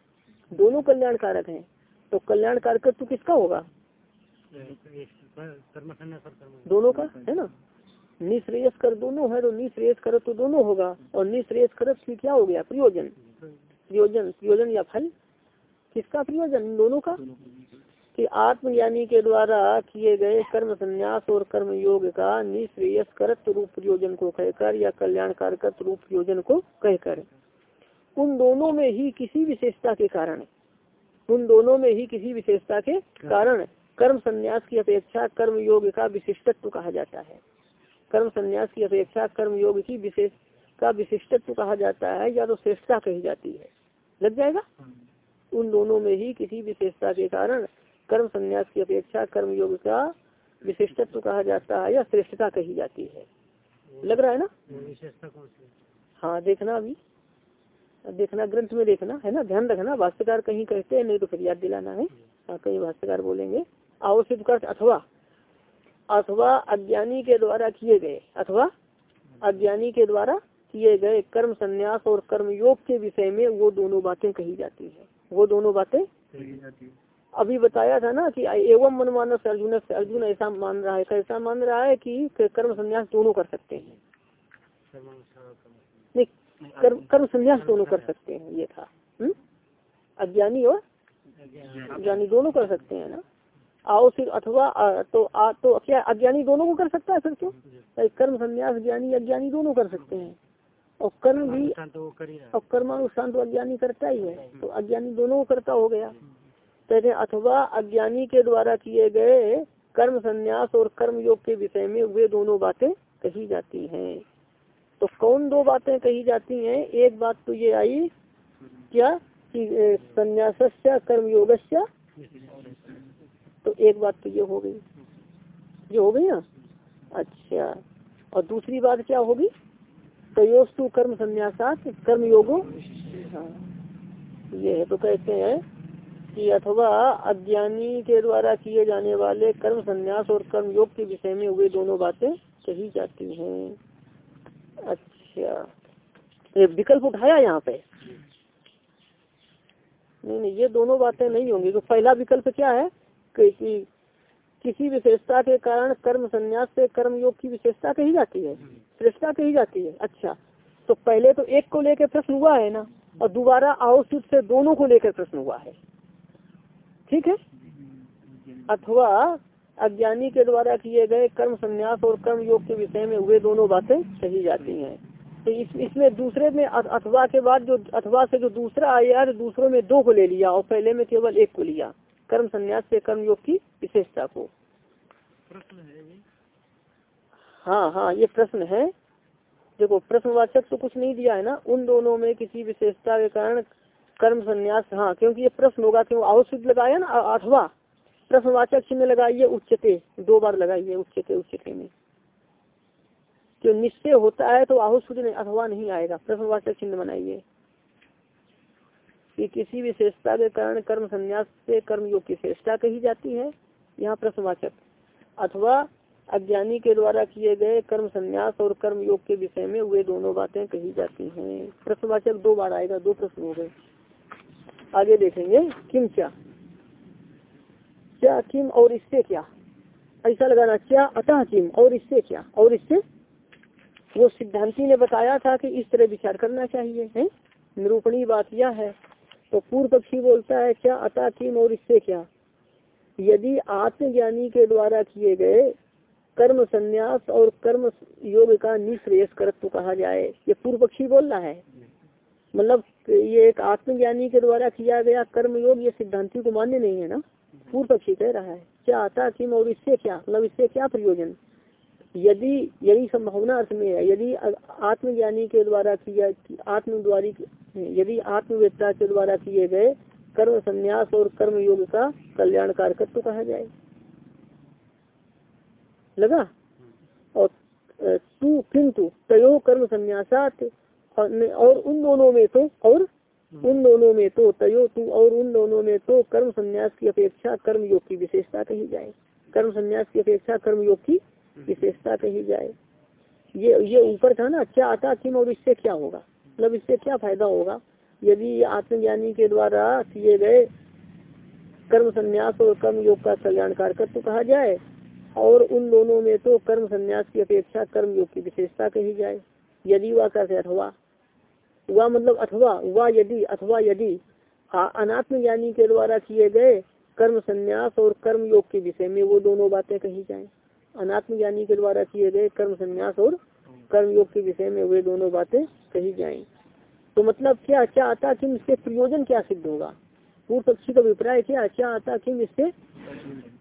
दोनों कल्याण कारक है। तो कल्याण कारकत्व किसका होगा? दोनों का, है ना? निश्रेयस कर दोनों है तो निश्रेयस कर तो दोनों होगा और निश्रेयस कर क्या हो गया? प्रयोजन। प्रयोजन प्रयोजन या फल? किसका प्रयोजन? दोनों का? कि आत्मज्ञानी के द्वारा किए गए कर्म संन्यास और कर्म योग का निश्रेयस करत रूप प्रयोजन को कहकर या कल्याण कारकत रूप प्रयोजन को कहकर। उन दोनों में ही किसी विशेषता के कारण उन दोनों में ही किसी विशेषता के कारण कर्म संन्यास की अपेक्षा कर्म योग का विशिष्टत्व कहा जाता है। कर्म संन्यास की अपेक्षा कर्म योग की विशेष का विशिष्टत्व कहा जाता है या तो श्रेष्ठता कही जाती है। लग जाएगा? उन दोनों में ही किसी विशेषता के कारण कर्म संन्यास की अपेक्षा कर्म योग का विशिष्टत्व कहा जाता है या श्रेष्ठता कही जाती है। लग रहा है ना? विशेषता कौन सी हाँ देखना अभी। देखना ग्रंथ में देखना है ना? ध्यान रखना भाष्यकार कहीं कहते हैं नहीं तो फिर याद दिलाना है। हाँ कहीं भाष्यकार बोलेंगे आवश्यक कर अथवा अथवा अज्ञानी के द्वारा किए गए अथवा अज्ञानी के द्वारा किए गए कर्म संन्यास और कर्म योग के विषय में वो दोनों बातें कही जाती है। वो दोनों बातें अभी बताया था ना कि एवं मन मानस अर्जुन से अर्जुन ऐसा मान रहा है कैसा मान रहा है कि कर्म संन्यास दोनों कर सकते हैं। नहीं कर्म कर्म संन्यास दोनों कर सकते हैं ये था। हम्म? अज्ञानी और अज्ञानी दोनों कर सकते हैं ना? आओ फिर अथवा तो आ, तो क्या अज्ञानी दोनों को कर सकता है फिर क्यों कर्म संन्यास ज्ञानी अज्ञानी दोनों कर सकते हैं। और कर्म भी और कर्मानुष्ठान तो अज्ञानी करता ही है। तो अज्ञानी दोनों को करता हो गया। कहते अथवा अज्ञानी के द्वारा किए गए कर्म संन्यास और कर्म योग के विषय में वे दोनों बातें कही जाती हैं। तो कौन दो बातें कही जाती हैं? एक बात तो ये आई, क्या? कि संन्यास कर्म योग तो एक बात तो ये हो गई। ये हो गई ना? अच्छा। और दूसरी बात क्या होगी? तयोस्तु कर्म संन्यासात कर्म योगो हाँ। ये है तो कहते हैं कि अथवा अज्ञानी के द्वारा किए जाने वाले कर्म संन्यास और कर्म योग के विषय में वे दोनों बातें कही जाती हैं। अच्छा। विकल्प उठाया यहाँ पे? नहीं नहीं ये दोनों बातें नहीं होंगी। तो पहला विकल्प क्या है? कि, कि किसी विशेषता के कारण कर्म संन्यास से कर्म योग की विशेषता कही जाती है। श्रेष्ठता कही जाती है। अच्छा तो पहले तो एक को लेकर प्रश्न हुआ है ना और दोबारा आवश्यक से दोनों को लेकर प्रश्न हुआ है। ठीक है? अथवा अज्ञानी के द्वारा किए गए कर्म संन्यास और कर्म योग के विषय में हुए दोनों बातें कही जाती हैं। तो इस इसमें दूसरे में अथ- अथवा के बाद जो अथवा से जो दूसरा आया तो दूसरों में दो को ले लिया और पहले में केवल एक को लिया। कर्म संन्यास से कर्म योग की विशेषता को। प्रश्न है हाँ हाँ ये प्रश्न है। देखो प्रश्नवाचक तो कुछ नहीं दिया है ना। उन दोनों में किसी विशेषता के कारण कर्म संन्यास हाँ क्योंकि ये प्रश्न होगा क्यों आवश्यक लगाया ना अथवा प्रश्नवाचक चिन्ह लगाइए, उच्चते। दो बार लगाइए, उच्चते उच्चते में। जो निश्चय होता है तो आहुसूद नहीं, अथवा नहीं आएगा। प्रश्नवाचक चिन्ह बनाइए। कि किसी विशेषता के कारण कर्म संन्यास से कर्म योग की श्रेष्ठता कही जाती है। यहाँ प्रश्नवाचक अथवा अज्ञानी के द्वारा किए गए कर्म संन्यास और कर्म योग के विषय में वे दोनों बातें कही जाती हैं। प्रश्नवाचक दो बार आएगा, दो प्रश्न हो गए। आगे देखेंगे, किम क्या? क्या किम और इससे क्या? ऐसा लगाना, क्या अतः किम और इससे क्या? और इससे वो सिद्धांति ने बताया था कि इस तरह विचार करना चाहिए, है? निरूपणी बात यह है। तो पूर्व पक्षी बोलता है, क्या अतः किम और इससे क्या? यदि आत्मज्ञानी के द्वारा किए गए कर्म संन्यास और कर्म योग का निश्रेयस करत्व कहा जाए, ये पूर्व पक्षी बोल रहा है? मतलब ये एक आत्मज्ञानी के द्वारा किया गया कर्म योग, ये सिद्धांति को मान्य नहीं है ना? पूर्व पक्षी कह रहा है, क्या आता किम और इससे क्या? मतलब इससे क्या प्रयोजन? यदि यदि संभावना अर्थ में है, यदि आत्मज्ञानी के द्वारा किया आत्म द्वारी यदि आत्मवेत्ता के द्वारा किए गए कर्म संन्यास और कर्म योग का कल्याण कारकत्व कहा जाए। लगा? और तू, किंतु, तयो कर्म संन्यासात, और उन दोनों में तो और उन दोनों में तो तयो तू और उन दोनों में तो कर्म संन्यास की अपेक्षा कर्म योग की विशेषता कही जाए। कर्म संन्यास की अपेक्षा कर्म योग की विशेषता कही जाए। ये ये ऊपर था ना, क्या आता किम और इससे क्या होगा? मतलब इससे क्या फ़ायदा होगा? यदि आत्मज्ञानी के द्वारा किए गए कर्म संन्यास और कर्म योग का कल्याण कारकत्व कहा जाए। और उन दोनों में तो कर्म संन्यास की अपेक्षा कर्म योग की विशेषता कही जाए। यदि वह करते अथवा वह मतलब अथवा वह यदि, अथवा यदि अनात्म ज्ञानी के द्वारा किए गए कर्म संन्यास और कर्म योग के विषय में वो दोनों बातें कही जाए। अनात्म ज्ञानी के द्वारा किए गए कर्म संन्यास और कर्म योग के विषय में वे दोनों बातें कही जाए। तो मतलब क्या क्या आता कि इससे प्रयोजन क्या सिद्ध होगा? पूर्व पक्षी का अभिप्राय क्या क्या आता कि इससे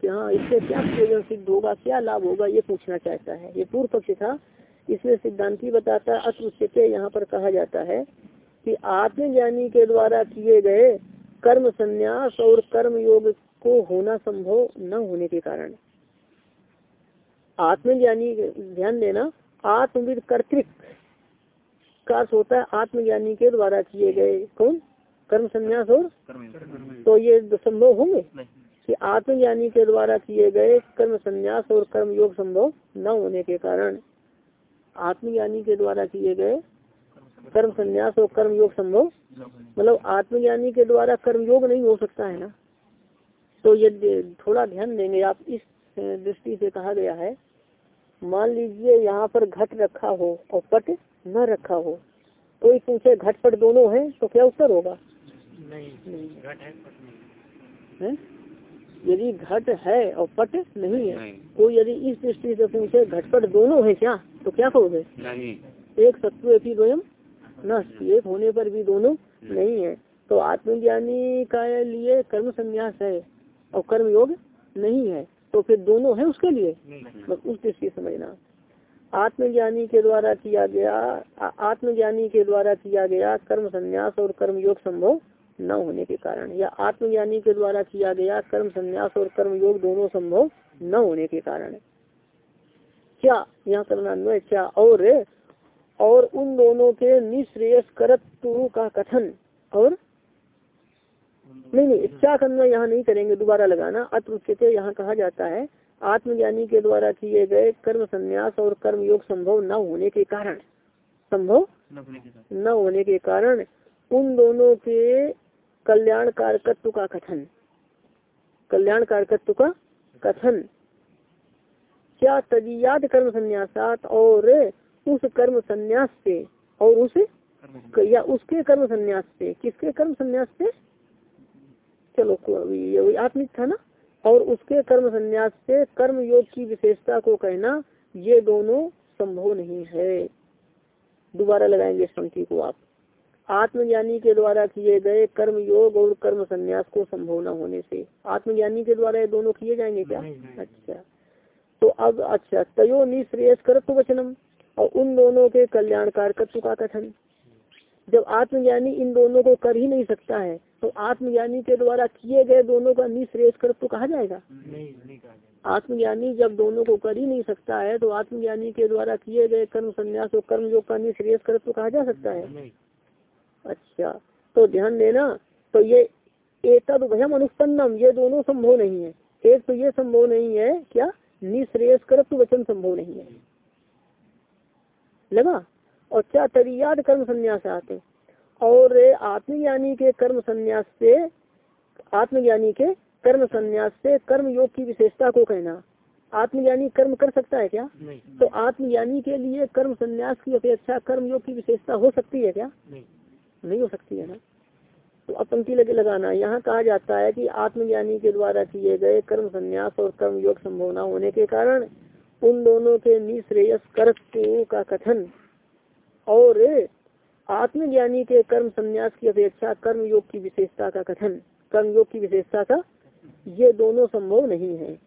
हाँ इससे क्या प्रयोजन सिद्ध होगा, क्या लाभ होगा, ये पूछना चाहता है। ये पूर्व पक्ष था इसमें सिद्धांति बताता है अत्र यहाँ पर कहा जाता है कि आत्मज्ञानी के द्वारा किए गए कर्म संन्यास और कर्म योग को होना संभव न होने के कारण। आत्मज्ञानी, ध्यान देना, आत्मविद कर्तृक का होता है, आत्मज्ञानी के द्वारा किए गए कौन? कर्म संन्यास और तो ये संभव होंगे? कि आत्मज्ञानी के द्वारा किए गए कर्म संन्यास और कर्म योग संभव न होने के कारण। आत्मज्ञानी के द्वारा किए गए कर्म संन्यास और कर्म योग संभव? मतलब आत्मज्ञानी के द्वारा कर्म योग नहीं हो सकता है ना? तो यदि थोड़ा ध्यान देंगे आप इस दृष्टि से कहा गया है मान लीजिए यहाँ पर घट रखा हो और पट न रखा हो तो कोई पूछे घट पट दोनों है तो क्या उत्तर होगा? नहीं नहीं। घट है पट नहीं। है? यदि घट है और पट नहीं है कोई यदि इस दृष्टि से पूछे घटपट दोनों है क्या तो क्या कहोगे? नहीं। एक सत्व एक ही द्वयम? नष्ट एक होने पर भी दोनों नहीं। है। तो आत्मज्ञानी का लिए कर्म संन्यास है और कर्म योग नहीं है तो फिर दोनों है उसके लिए? बस उस दृष्टि समझना। आत्मज्ञानी के द्वारा किया गया आत्मज्ञानी के द्वारा किया गया कर्म संन्यास और कर्म योग संभव न होने के कारण या आत्मज्ञानी के द्वारा किया गया कर्म संन्यास और कर्म योग दोनों संभव न होने के कारण क्या यहाँ करना क्या और? और उन दोनों के निश्रेयस करत्व का कथन और? नहीं नहीं इच्छा का अन्वय यहाँ नहीं करेंगे दोबारा लगाना। अत्र यहाँ कहा जाता है आत्मज्ञानी के द्वारा किए गए कर्म संन्यास और कर्म योग संभव न होने के कारण। संभव न होने के कारण उन दोनों के कल्याण कारकत्व का कथन? कल्याण कारकत्व का कथन? क्या तदीयाद कर्म संन्यासात और उस कर्म संन्यास से और उस या उसके कर्म संन्यास से किसके कर्म संन्यास से चलो आत्मिक था ना? और उसके कर्म संन्यास से कर्म योग की विशेषता को कहना ये दोनों संभव नहीं है। दोबारा लगाएँगे पंक्ति को आप। आत्मज्ञानी के द्वारा किए गए कर्म योग और कर्म संन्यास को संभव न होने से। आत्मज्ञानी के द्वारा ये दोनों किए जाएँगे क्या? अच्छा। तो अब अच्छा तयो निश्रेयस करत्व वचनम। और उन दोनों के कल्याण कल्याणकारकत्व का कथन। जब आत्मज्ञानी इन दोनों को कर ही नहीं सकता है तो आत्मज्ञानी के द्वारा किए गए दोनों का निश्रेयस करत्व कहा जाएगा। आत्मज्ञानी जब दोनों को कर ही नहीं सकता है तो आत्मज्ञानी के द्वारा किए गए कर्म संन्यास और कर्म योग का निश्रेयस करत्व कहा जा सकता है? नहीं। अच्छा तो ध्यान देना तो ये एतद भयम अनुष्पन्नम ये दोनों संभव नहीं है। एक तो ये संभव नहीं है क्या? निश्रेयस करत्व वचन संभव नहीं है। लगा? और क्या तरियाद कर्म संन्यास आते और आत्मज्ञानी के कर्म संन्यास से आत्मज्ञानी के कर्म संन्यास से कर्म योग की विशेषता को कहना। आत्मज्ञानी कर्म कर सकता है क्या? नहीं। तो आत्मज्ञानी के लिए कर्म संन्यास की अपेक्षा कर्म योग की विशेषता हो सकती है क्या? नहीं। नहीं हो सकती है ना? तो अब पंक्ति लगे लगाना। यहाँ कहा जाता है कि आत्मज्ञानी के द्वारा किए गए कर्म संन्यास और कर्म योग संभव न होने के कारण उन दोनों के निश्रेयस कर्तव्य का कथन और आत्मज्ञानी के कर्म संन्यास की अपेक्षा कर्म योग की विशेषता का कथन, कर्म योग की विशेषता का, ये दोनों संभव नहीं है।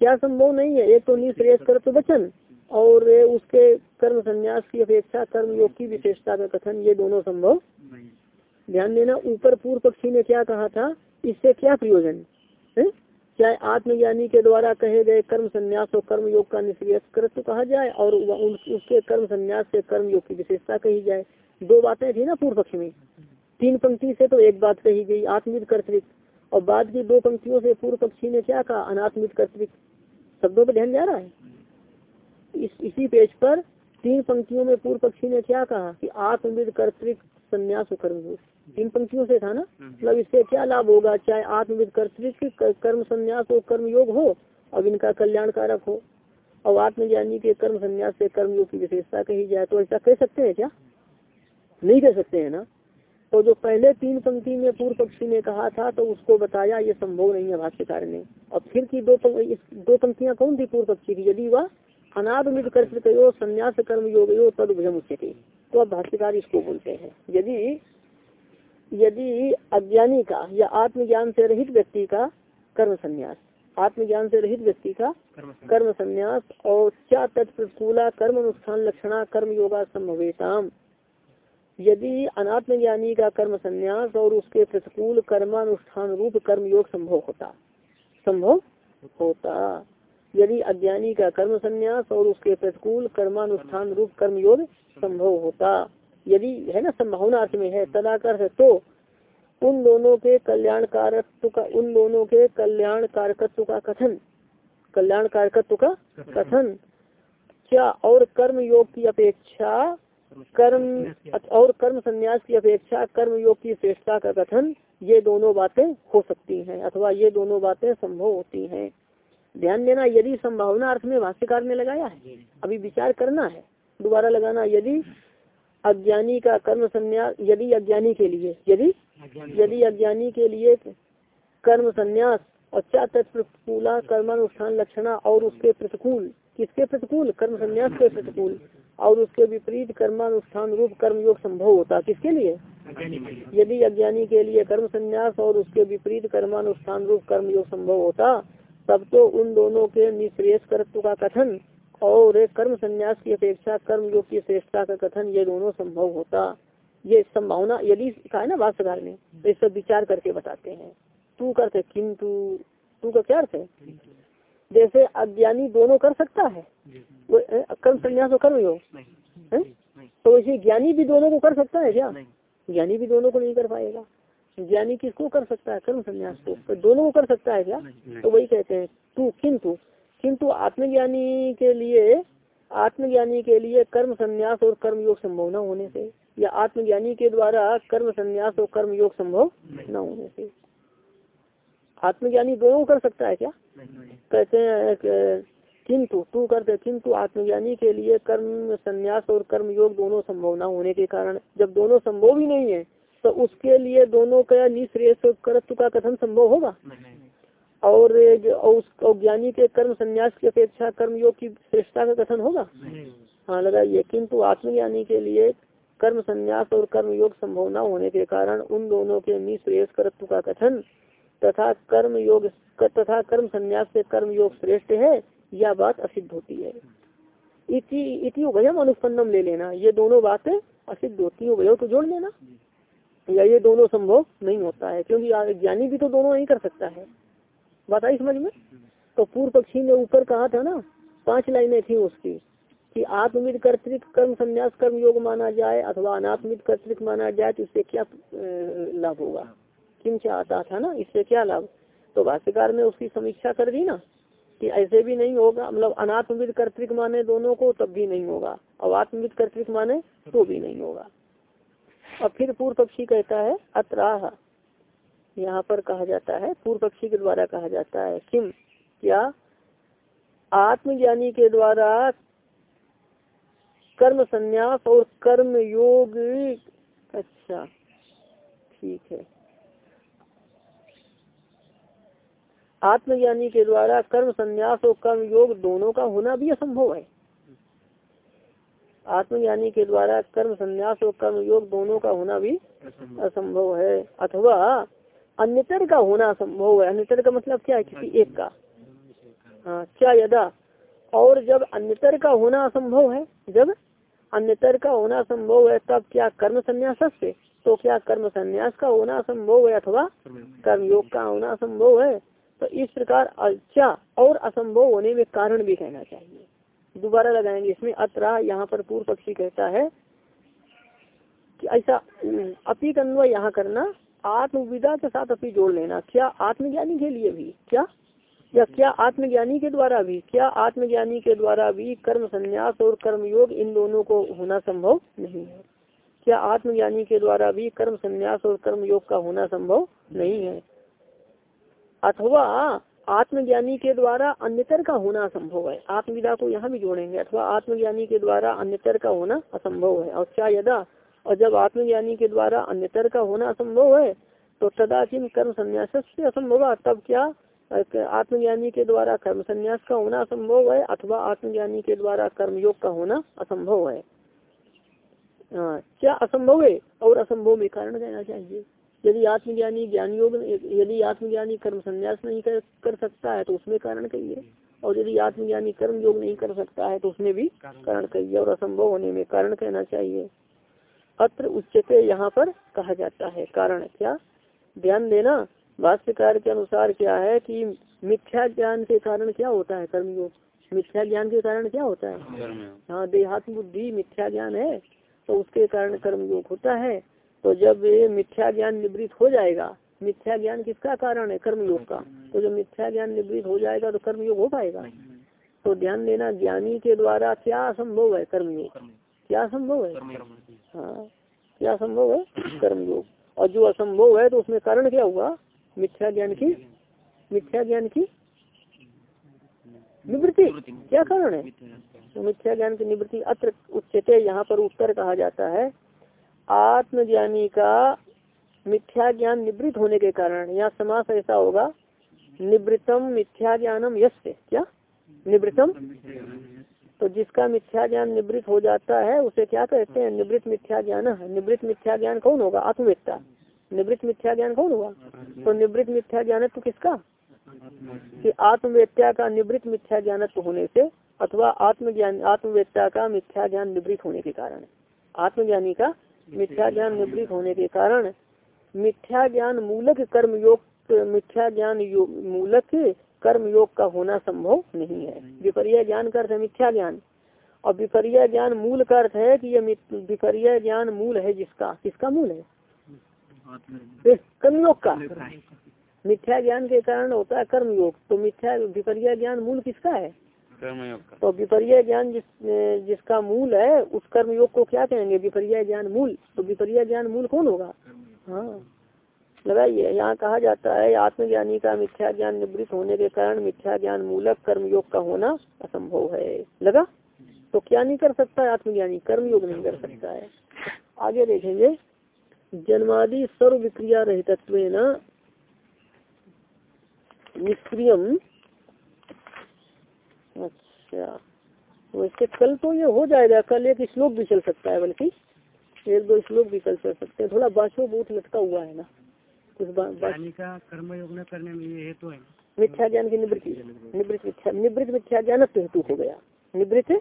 क्या संभव नहीं है? एक तो निश्रेयस कर्तव्य वचन और उसके कर्म संन्यास की अपेक्षा कर्म योग की विशेषता का कथन, ये दोनों संभव ध्यान देना, ऊपर पूर्व पक्षी ने क्या कहा था? इससे क्या प्रयोजन? है? चाहे आत्मज्ञानी के द्वारा कहे गए कर्म संन्यास और कर्म योग का निष्क्रिय कृत्य कहा जाए और उसके कर्म संन्यास से कर्म योग की विशेषता कही जाए? दो बातें थी ना पूर्व पक्ष में। तीन पंक्ति से तो एक बात कही गई आत्मित कर्तृक और बाद की दो पंक्तियों से पूर्व पक्षी ने क्या कहा? अनात्मित कर्तृक शब्दों पर ध्यान जा रहा है? इस, इसी पेज पर तीन पंक्तियों में पूर्व पक्षी ने क्या कहा कि आत्मविद कर्तृक संन्यास और कर्म योग। तीन पंक्तियों से था ना? मतलब इससे क्या लाभ होगा? चाहे आत्मविद कर्तृक क- कर्म संन्यास और कर्म योग हो और इनका कल्याण कारक हो। और आत्मज्ञानी के कर्म संन्यास से कर्म योग की विशेषता कही जाए तो ऐसा कह सकते हैं क्या? नहीं कह सकते हैं ना? तो जो पहले तीन पंक्ति में पूर्व पक्षी ने कहा था तो उसको बताया, ये संभव नहीं है भाष्यकार ने। और फिर की दो दो पंक्तियाँ कौन थी पूर्व पक्षी की? यदि वह अनादमित कर्तृको संन्यास कर्म योग तद तो अब भाष्यकार इसको बोलते हैं। यदि यदि अज्ञानी का या आत्मज्ञान से रहित व्यक्ति का कर्म संन्यास आत्मज्ञान से रहित व्यक्ति का कर्म संन्यास और क्या तत्प्रतिकूला कर्म अनुष्ठान लक्षणा कर्म योगा संभवेताम यदि अनात्म ज्ञानी का कर्म संन्यास और उसके प्रतिकूल कर्मानुष्ठान रूप कर्म योग संभव होता संभव होता। यदि अज्ञानी का कर्म संन्यास और उसके प्रतिकूल कर्मानुष्ठान रूप कर्म योग संभव होता यदि है ना संभावना अर्थ में है तदाकर है तो उन दोनों के कल्याण कारकत्व का उन दोनों के कल्याण कारकत्व का कथन। कल्याण कारकत्व का कथन। क्या और कर्म योग की अपेक्षा कर्म और कर्म संन्यास की अपेक्षा कर्म योग की श्रेष्ठता का कथन ये दोनों बातें हो सकती हैं अथवा ये दोनों बातें संभव होती हैं। ध्यान देना यदि संभावना अर्थ में भाष्यकार ने लगाया है अभी विचार करना है दोबारा लगाना यदि अज्ञानी का कर्म संन्यास यदि अज्ञानी के लिए यदि? यदि अज्ञानी के लिए कर्म संन्यास और क्या तत्प्रतिकूला कर्मानुष्ठान लक्षणा और उसके प्रतिकूल किसके प्रतिकूल? कर्म संन्यास के प्रतिकूल। और उसके विपरीत कर्मानुष्ठान रूप कर्म योग संभव होता किसके लिए? लिए। यदि अज्ञानी के लिए कर्म संन्यास और उसके विपरीत कर्मानुष्ठान रूप कर्म योग संभव होता तब तो उन दोनों के निश्रेयस कर्तव्य का कथन और कर्म संन्यास की अपेक्षा कर्म योग की श्रेष्ठता का कथन ये दोनों संभव होता। ये संभावना यदि कहा है ना भाष्यकार ने तो इस पर विचार करके बताते हैं। तू करते किंतु तू का क्या अर्थ है? जैसे अज्ञानी दोनों कर सकता है। वो कर्म संन्यास और कर्म योग तो वैसे ज्ञानी भी दोनों को कर सकता है क्या? ज्ञानी भी दोनों को नहीं कर पाएगा। ज्ञानी किसको कर सकता है? कर्म संन्यास को। तो दोनों को कर सकता है क्या? तो वही कहते हैं तू किंतु किंतु आत्मज्ञानी के लिए, आत्मज्ञानी के लिए कर्म संन्यास और कर्म योग संभव न होने से, या आत्मज्ञानी के द्वारा कर्म संन्यास और कर्म योग संभव न होने से। आत्मज्ञानी दोनों कर सकता है क्या? कहते हैं किंतु, तू करते, किंतु आत्मज्ञानी के लिए कर्म संन्यास और कर्म योग दोनों संभव न होने के कारण, जब दोनों संभव ही नहीं है तो उसके लिए दोनों का निश्रेष कर्तृ का कथन संभव होगा? और उस ज्ञानी के कर्म संन्यास की अपेक्षा कर्म योग की श्रेष्ठता का कथन होगा? हाँ लगाइए किंतु आत्मज्ञानी के लिए कर्म संन्यास और कर्म योग संभव न होने के कारण उन दोनों के निश्रेष कर्तृ का कथन तथा कर्म योग तथा कर्म संन्यास से कर्म योग श्रेष्ठ है यह बात असिद्ध होती है। इति इति उभयम अनुपन्नम ले लेना। ये दोनों बातें असिद्ध होती है उभय तो जोड़ लेना। या ये दोनों संभव नहीं होता है क्योंकि ज्ञानी भी तो दोनों नहीं कर सकता है। बात आई समझ में? तो पूर्व पक्षी ने ऊपर कहा था ना? पाँच लाइनें थी उसकी, कि आत्मविद कर्तिक कर्म संन्यास कर्म योग माना जाए अथवा अनात्मित कर्तिक माना जाए तो इससे क्या लाभ होगा? किम आता था ना, इससे क्या लाभ? तो भाष्यकार ने उसकी समीक्षा कर दी ना, कि ऐसे भी नहीं होगा मतलब अनात्मविद कर्तिक माने दोनों को, तब भी नहीं होगा, और आत्मविद कर्तिक माने तो भी नहीं होगा। और फिर पूर्व पक्षी कहता है, अत्राह। यहाँ पर कहा जाता है पूर्व पक्षी के द्वारा कहा जाता है किम? क्या? आत्मज्ञानी के द्वारा कर्म संन्यास और कर्म योग। अच्छा ठीक है। आत्मज्ञानी के द्वारा कर्म संन्यास और कर्म योग दोनों का होना भी असंभव है। आत्मज्ञानी के द्वारा कर्म संन्यास और कर्म योग दोनों का होना भी असंभव। है। अथवा अन्यतर का होना असंभव है। अन्यतर का मतलब क्या है? किसी एक का। हाँ क्या यदा? और जब अन्यतर का होना असंभव है, जब अन्यतर का होना संभव है, तब क्या कर्म संन्यास से तो क्या कर्म संन्यास का होना असंभव है अथवा कर्म योग का होना असंभव है? तो इस प्रकार अच्छा और असंभव होने में कारण भी कहना चाहिए। दोबारा लगाएँगे इसमें। अत्र यहाँ पर पूर्व पक्षी कहता है कि ऐसा अपी अन्वय यहाँ करना आत्मविदा के साथ अपनी जोड़ लेना। क्या आत्मज्ञानी के लिए भी? क्या? या क्या आत्मज्ञानी के द्वारा भी? क्या आत्मज्ञानी के द्वारा भी कर्म संन्यास और कर्म योग इन दोनों को होना संभव नहीं है? क्या आत्मज्ञानी के द्वारा भी कर्म संन्यास और कर्म योग का होना संभव नहीं है? अथवा आत्मज्ञानी के द्वारा अन्यतर का होना असंभव है। आत्मविदा को यहाँ भी जोड़ेंगे। अथवा आत्मज्ञानी के द्वारा अन्यतर का होना असंभव है। और क्या यदा और जब आत्मज्ञानी के द्वारा अन्यतर का होना असंभव है तो तदा कर्म संन्यास से असंभव तब क्या? आत्मज्ञानी के द्वारा कर्म संन्यास का होना असंभव है अथवा आत्मज्ञानी के द्वारा कर्म योग का होना असंभव है। हाँ, क्या असंभव है? और असंभव में कारण कहना चाहिए। यदि आत्मज्ञानी ज्ञान योग यदि आत्मज्ञानी कर्म संन्यास नहीं कर, कर सकता है तो उसमें कारण कहिए और यदि आत्मज्ञानी कर्म योग नहीं कर सकता है तो उसमें भी कारण कहिए और असंभव होने में कारण कहना चाहिए। अत्र उच्चते यहाँ पर कहा जाता है। कारण क्या? ध्यान देना भाष्यकार के अनुसार क्या है कि मिथ्या ज्ञान के कारण क्या होता है कर्मयोग मिथ्या ज्ञान के कारण क्या होता है? हाँ देहात्म बुद्धि मिथ्या ज्ञान है तो उसके कारण कर्मयोग होता है। तो जब ये मिथ्या ज्ञान निवृत्त हो जाएगा मिथ्या ज्ञान किसका कारण है? कर्मयोग का। तो जब मिथ्या ज्ञान निवृत्त हो जाएगा तो कर्मयोग हो पाएगा। तो ध्यान देना ज्ञानी के द्वारा क्या असंभव है कर्मयोग क्या असंभव है? हाँ क्या असंभव है? कर्मयोग। और जो असंभव है तो उसमें कारण क्या हुआ? मिथ्या ज्ञान की? मिथ्या ज्ञान की? निवृत्ति। क्या कारण है? तो मिथ्या ज्ञान की निवृत्ति अत्र उच्चते यहाँ पर उत्तर कहा जाता है आत्मज्ञानी का मिथ्या ज्ञान निवृत्त होने के कारण यहाँ समास ऐसा होगा निवृत्तम मिथ्या ज्ञानम यस्य। क्या? निवृत्तम? तो जिसका मिथ्या ज्ञान निवृत्त हो जाता है, उसे क्या कहते हैं? निवृत्त मिथ्या ज्ञान। निवृत्त मिथ्या ज्ञान कौन होगा? आत्मवेत्ता। निवृत्त मिथ्या ज्ञान कौन हुआ तो निवृत्त मिथ्या ज्ञान तो किसका? कि आत्मवेत्या का निवृत्त मिथ्या ज्ञानत्व होने से अथवा आत्मज्ञान, आत्मवेत्ता का मिथ्या ज्ञान निवृत्त होने के कारण। आत्मज्ञानी का मिथ्या ज्ञान निवृत्त होने के कारण मिथ्या ज्ञान मूलक कर्म योग मिथ्या ज्ञान मूलक कर्म योग का होना संभव नहीं है। विपर्य ज्ञान का अर्थ है मिथ्या ज्ञान। और विपर्य ज्ञान मूल का अर्थ है कि ये विपर्य ज्ञान मूल है जिसका किसका मूल है? कर्मयोग का। मिथ्या ज्ञान के कारण होता है कर्मयोग। तो मिथ्या विपर्य ज्ञान मूल किसका है? कर्मयोग का। तो विपर्य ज्ञान जिस जिसका मूल है उस कर्म योग को क्या कहेंगे? विपर्य ज्ञान मूल। तो विपर्य ज्ञान मूल कौन होगा? हाँ। लगाइए। यहाँ कहा जाता है, आत्मज्ञानी का मिथ्या ज्ञान निवृत्त होने के कारण मिथ्या ज्ञान मूलक कर्मयोग का होना असंभव है। लगा? तो क्या नहीं कर सकता है आत्मज्ञानी? कर्मयोग नहीं कर सकता है। आगे देखेंगे। जन्मादि सर्व विक्रिया रहितत्व न निष्क्रियम। अच्छा। वैसे कल तो ये हो जाएगा। कल एक श्लोक भी चल सकता है, बल्कि एक दो श्लोक भी कल चल सकते हैं। थोड़ा बाछो बूथ लटका हुआ है ना। कुछ बा, बा, ज्ञानी का कर्म योग न करने में ये हेतु है। मिथ्या ज्ञान की निवृत्ति। निवृत्त मिथ्या निवृत्त मिथ्या ज्ञान तो हेतु हो गया। निवृत्त?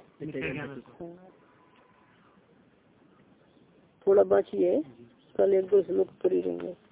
थोड़ा बाकी है। कल एक दो श्लोक कर ही रहेंगे।